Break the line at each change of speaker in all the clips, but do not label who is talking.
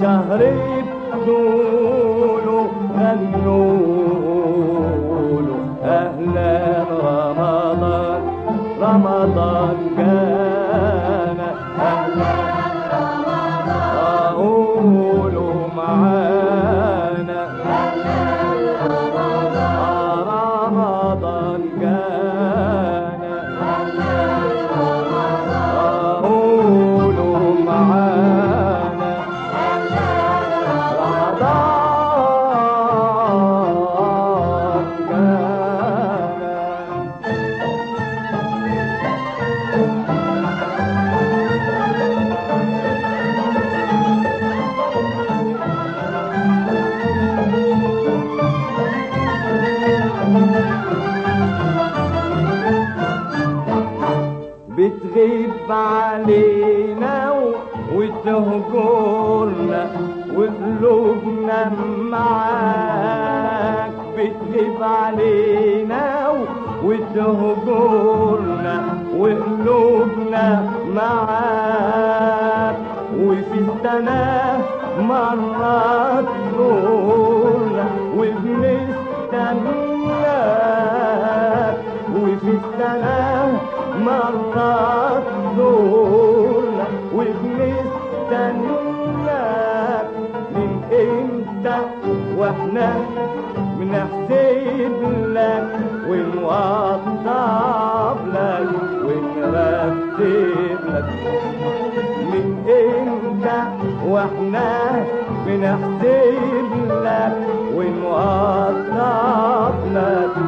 شهر بطوله غنوا وقلوبنا معاك بتغيب علينا وتهجرنا وقلوبنا معاك وفي السنة مرات تزورنا وبنستنى واحنا بنحسب لك ونقطع لك.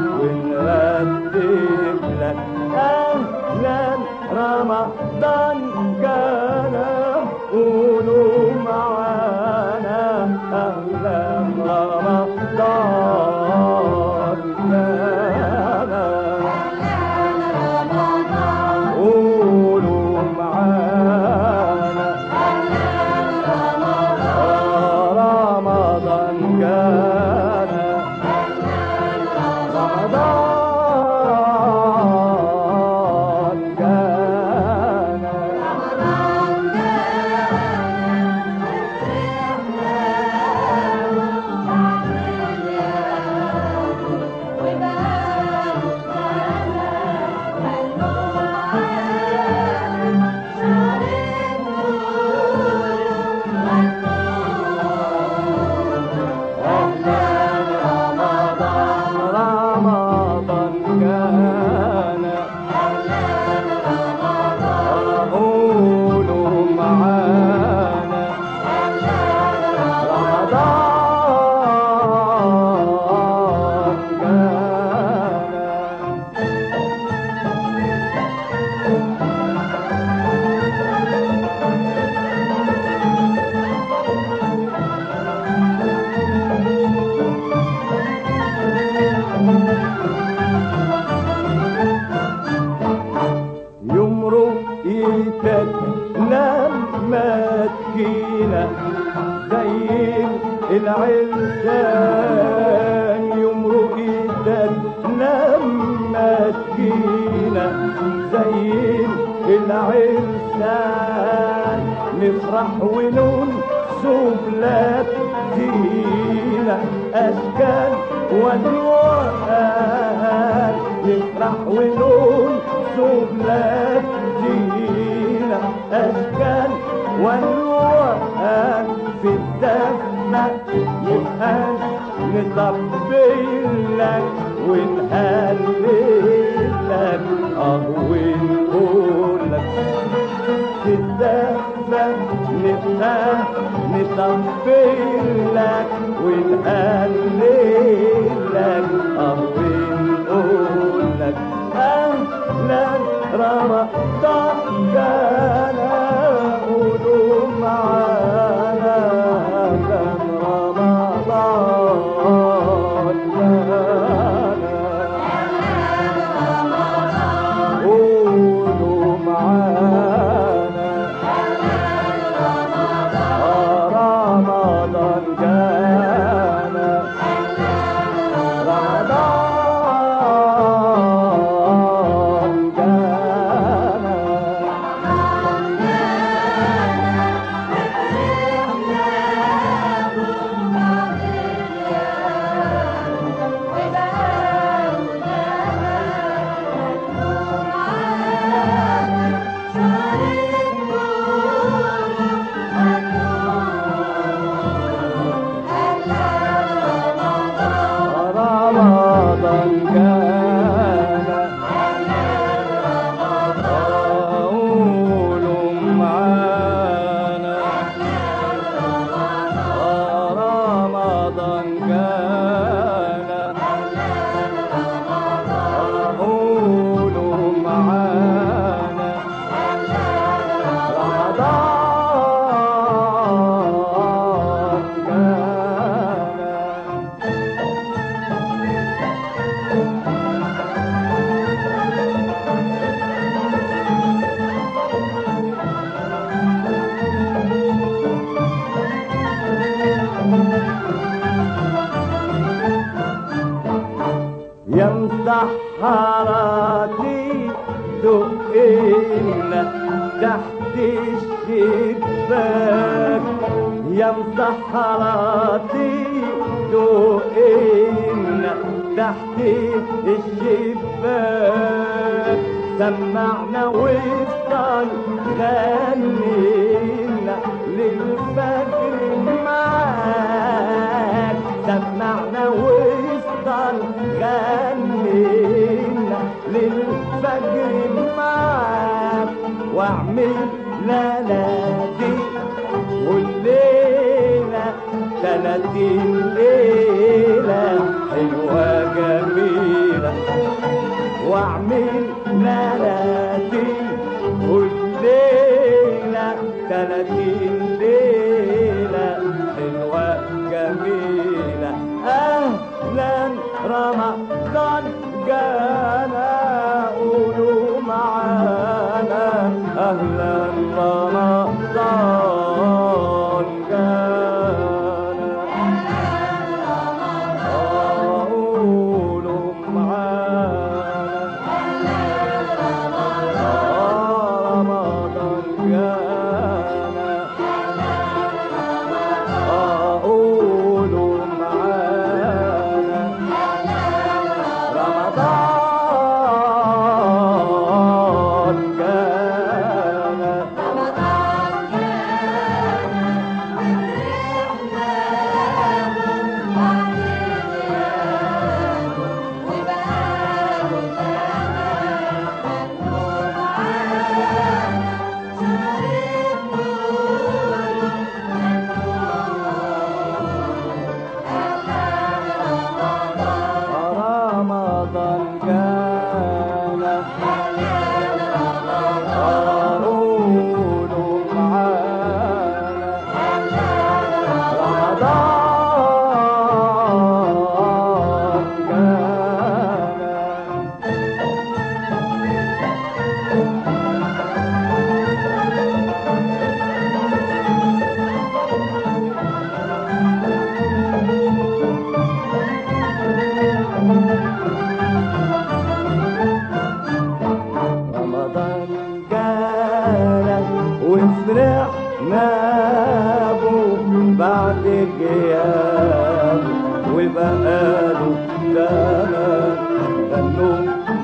زي يمرق ايدك لما تجينا زي العرسان نفرح ونون سبلات دينا اشكال والوان نفرح ونون سبلات دينا اشكال والوان يبقى نطبل لك ونهلل لك اه ونقول لك في الدفنة نبقى لك ونهلل لك اه ونقول لك اهلا رمضان حراتي دقينا تحت الشباك. يا مسحراتي دقينا تحت الشباك. سمعنا وفضل غنينا للفجر معاك. سمعنا وفضل غنينا للفجر معاك واعمل ليلاتي والليلة تلاتين ليلة حلوة جميلة واعمل ليلاتي والليلة تلاتين ليلة حلوة جميلة أهلا رمضان وبقاله غنوا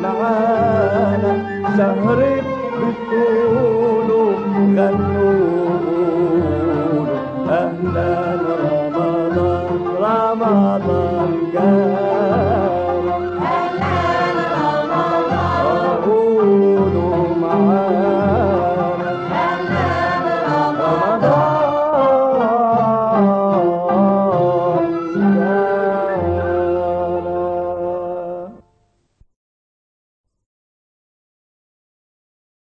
معانا شهر